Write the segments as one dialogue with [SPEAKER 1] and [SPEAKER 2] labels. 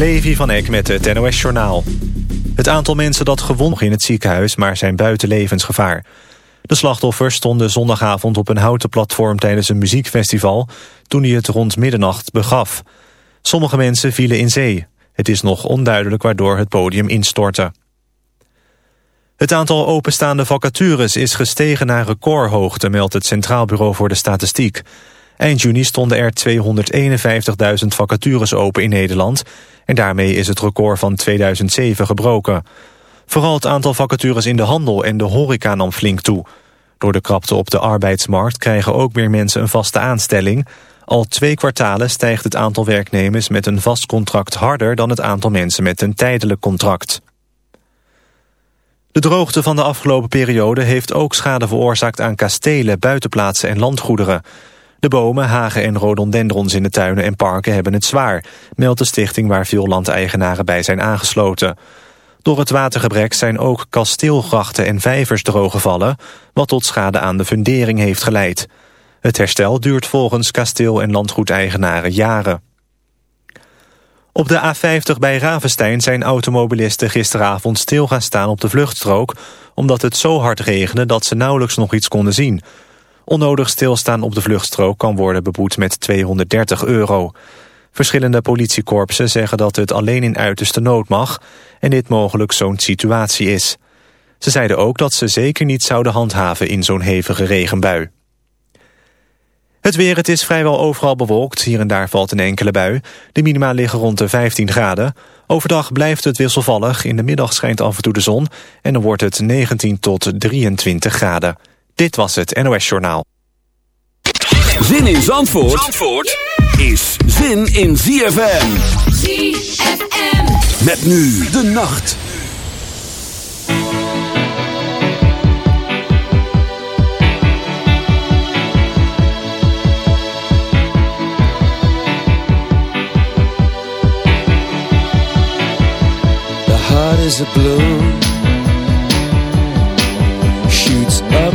[SPEAKER 1] Levi van Eck met het NOS-journaal. Het aantal mensen dat gewond in het ziekenhuis, maar zijn buiten levensgevaar. De slachtoffers stonden zondagavond op een houten platform tijdens een muziekfestival... toen hij het rond middernacht begaf. Sommige mensen vielen in zee. Het is nog onduidelijk waardoor het podium instortte. Het aantal openstaande vacatures is gestegen naar recordhoogte... meldt het Centraal Bureau voor de Statistiek. Eind juni stonden er 251.000 vacatures open in Nederland... en daarmee is het record van 2007 gebroken. Vooral het aantal vacatures in de handel en de horeca nam flink toe. Door de krapte op de arbeidsmarkt krijgen ook meer mensen een vaste aanstelling. Al twee kwartalen stijgt het aantal werknemers met een vast contract harder... dan het aantal mensen met een tijdelijk contract. De droogte van de afgelopen periode heeft ook schade veroorzaakt aan kastelen, buitenplaatsen en landgoederen. De bomen, hagen en rhododendrons in de tuinen en parken hebben het zwaar, meldt de stichting waar veel landeigenaren bij zijn aangesloten. Door het watergebrek zijn ook kasteelgrachten en vijvers drooggevallen, wat tot schade aan de fundering heeft geleid. Het herstel duurt volgens kasteel- en landgoedeigenaren jaren. Op de A50 bij Ravenstein zijn automobilisten gisteravond stil gaan staan op de vluchtstrook... omdat het zo hard regende dat ze nauwelijks nog iets konden zien. Onnodig stilstaan op de vluchtstrook kan worden beboet met 230 euro. Verschillende politiekorpsen zeggen dat het alleen in uiterste nood mag... en dit mogelijk zo'n situatie is. Ze zeiden ook dat ze zeker niet zouden handhaven in zo'n hevige regenbui. Het weer, het is vrijwel overal bewolkt. Hier en daar valt een enkele bui. De minima liggen rond de 15 graden. Overdag blijft het wisselvallig. In de middag schijnt af en toe de zon. En dan wordt het 19 tot 23 graden. Dit was het NOS Journaal.
[SPEAKER 2] Zin in Zandvoort, Zandvoort is zin in ZFM. ZFM. Met nu de nacht.
[SPEAKER 3] heart is a blue Shoots up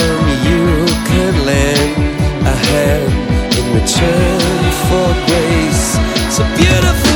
[SPEAKER 3] return for grace. A beautiful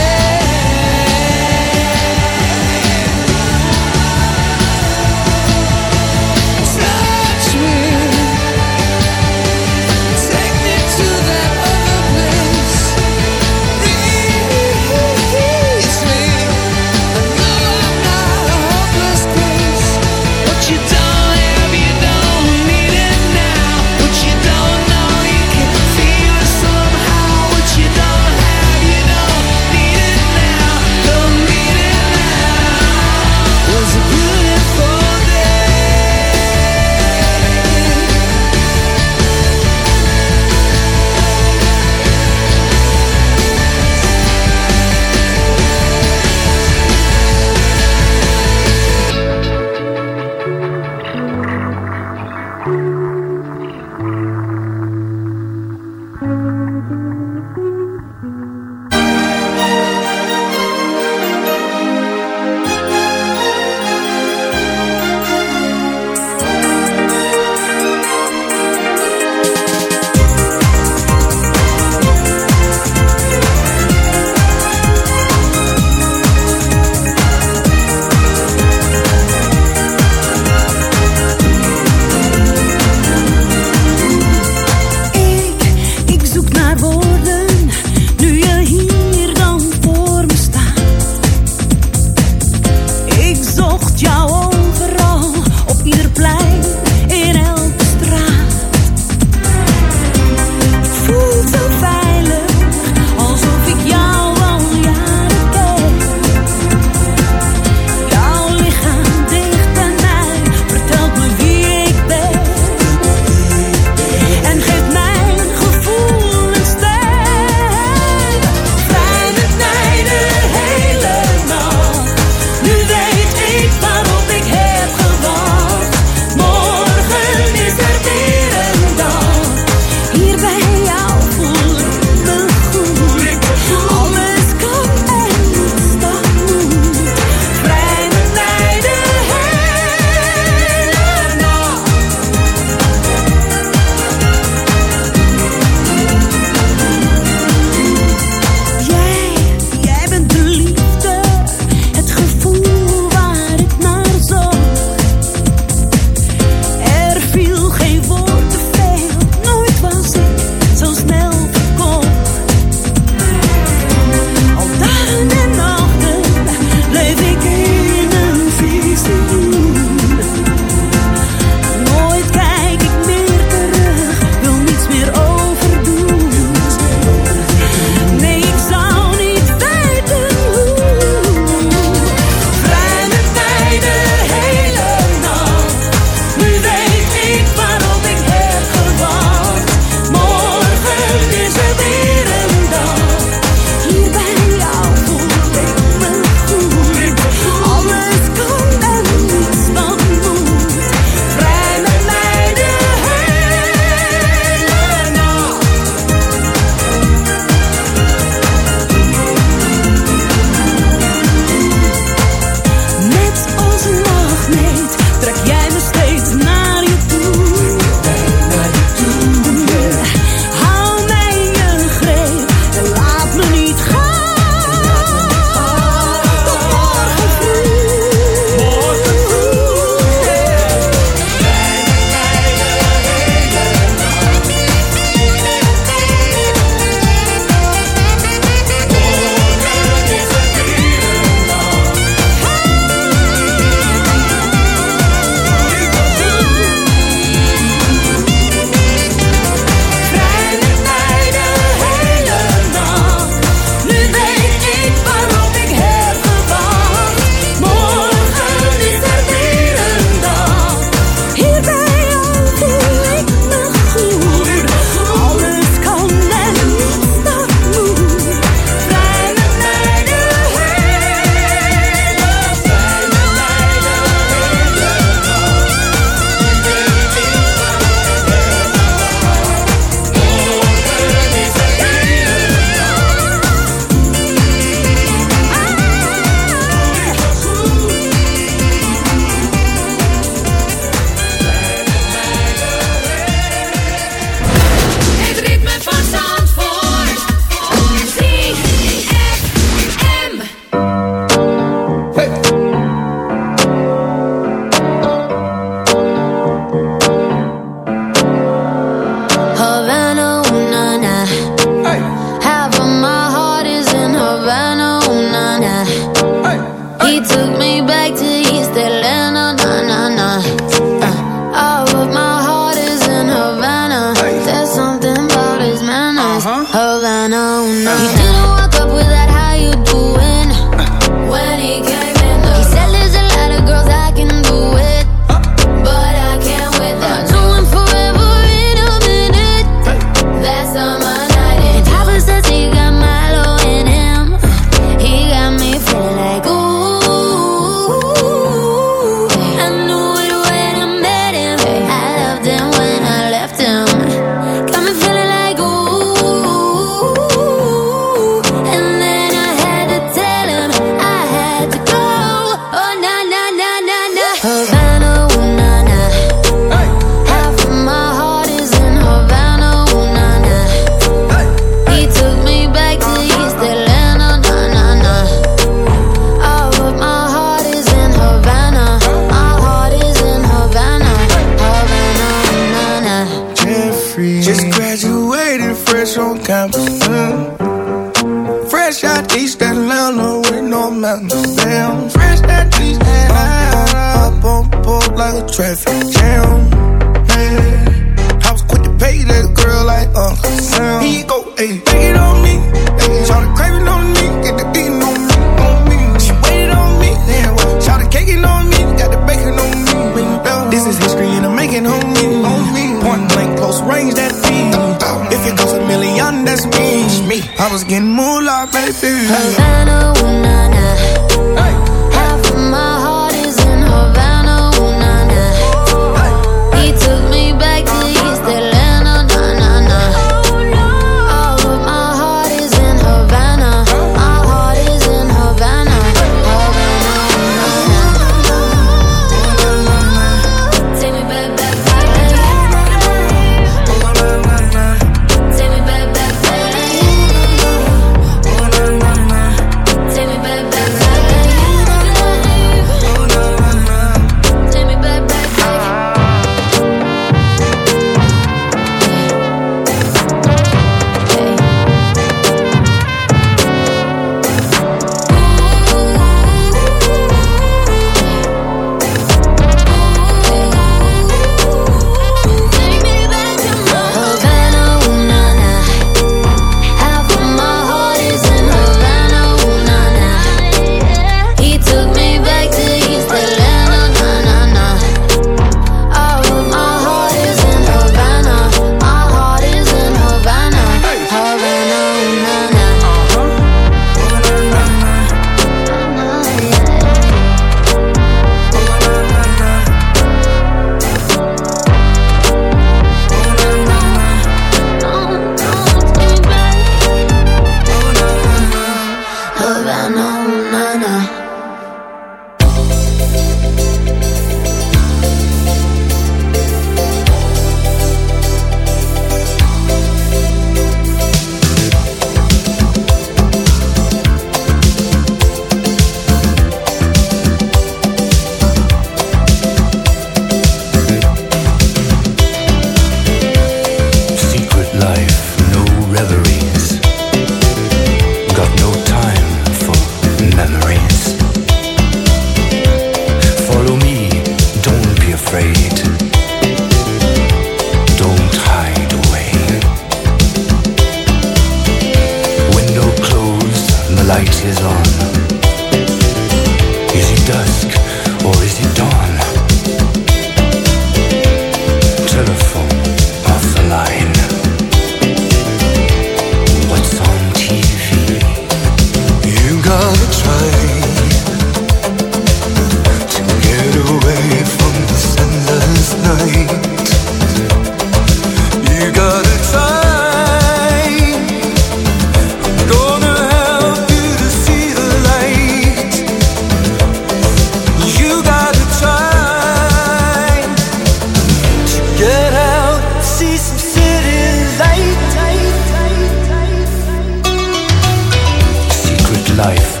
[SPEAKER 4] life,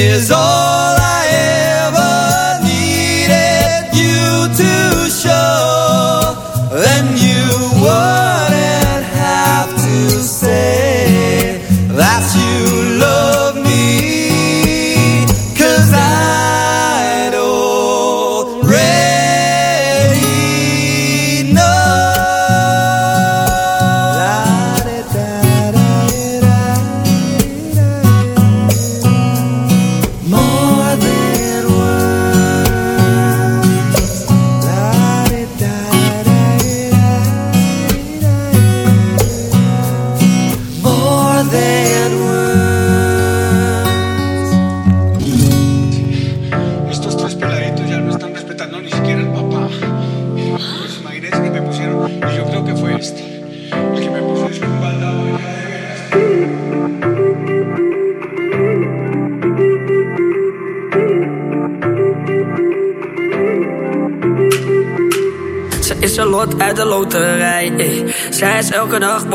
[SPEAKER 4] is
[SPEAKER 5] all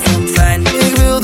[SPEAKER 5] fijn.
[SPEAKER 6] Ik wil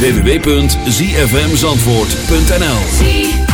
[SPEAKER 2] www.zfmzandvoort.nl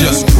[SPEAKER 7] just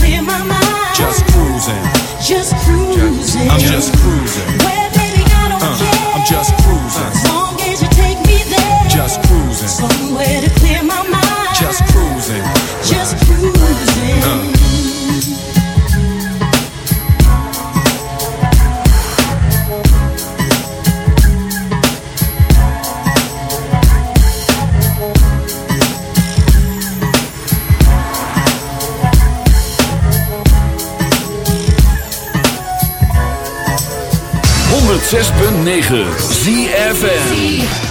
[SPEAKER 8] 106.9 ZFN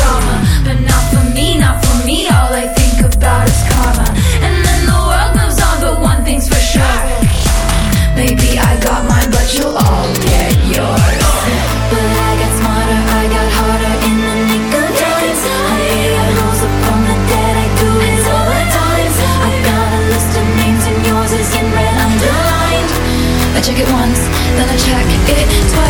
[SPEAKER 9] drama. But not for me, not for me. All I think about is karma. And then the world moves on, but one thing's for sure. Maybe I got mine, but you'll all get yours. But I got smarter, I got harder in the nick of time. I rose up from the dead, I do all the. I got a list of names and yours is in red underlined. I check it once, then I check it twice.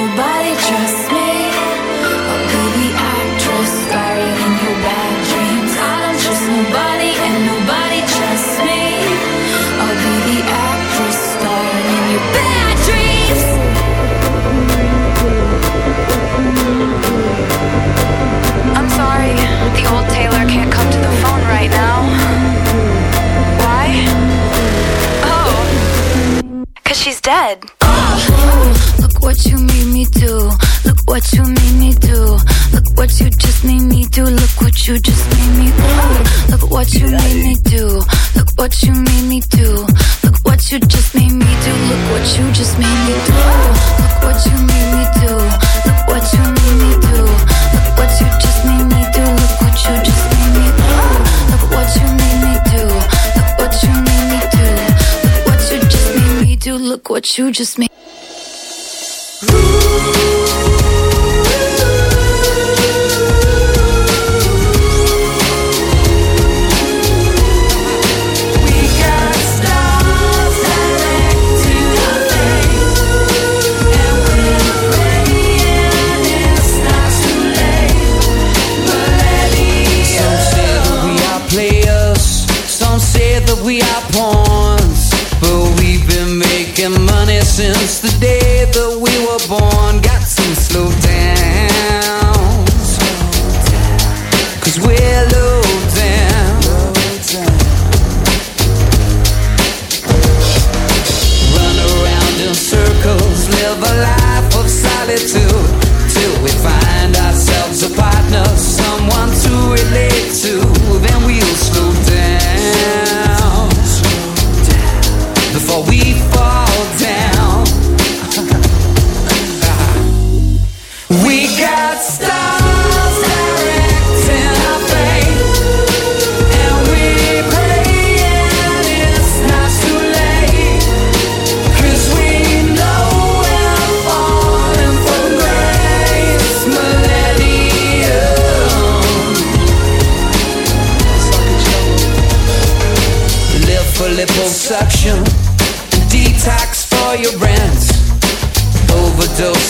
[SPEAKER 9] the old can't come to the phone right now. Why? Oh, cause she's dead. look what you made me do. Look what you made me do. Look what you just made me do. Look what you just made me do. Look what you made me do. Look what you made me do. Look what you just made me do. Look what you just made me do. Look what you made me do. Look what you made me do. Look what you just made.
[SPEAKER 3] Some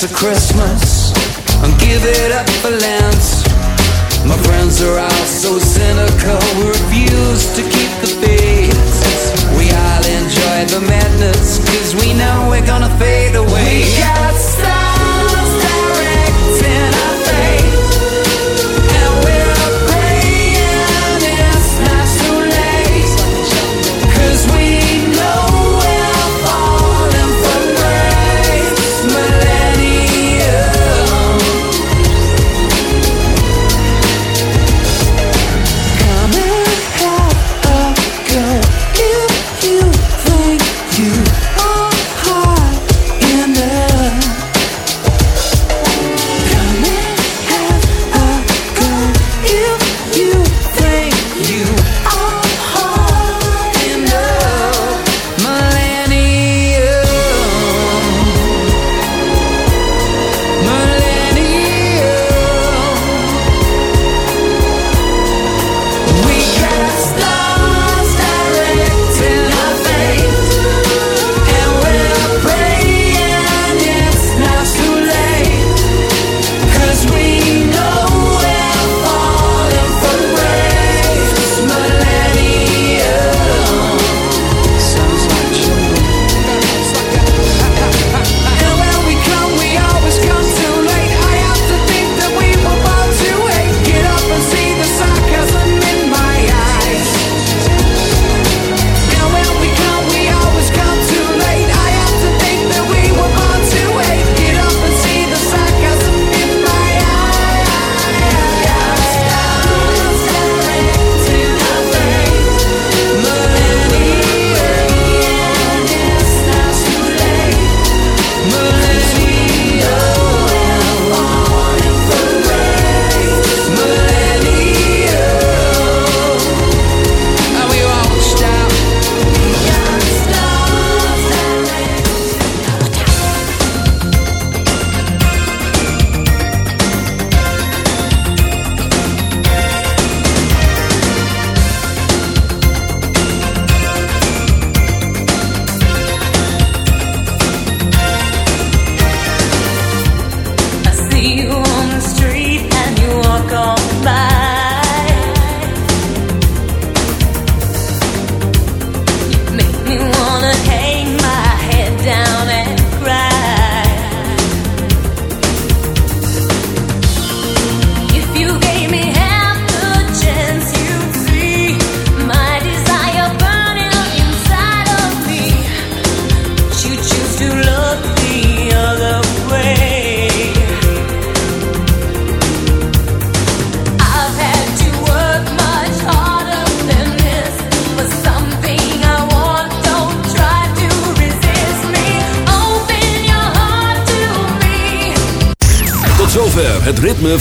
[SPEAKER 3] of Christmas, and give it up for Lent. My friends are all so cynical, we refuse to keep the faith. We all enjoy the madness, cause we know we're gonna fade away. We got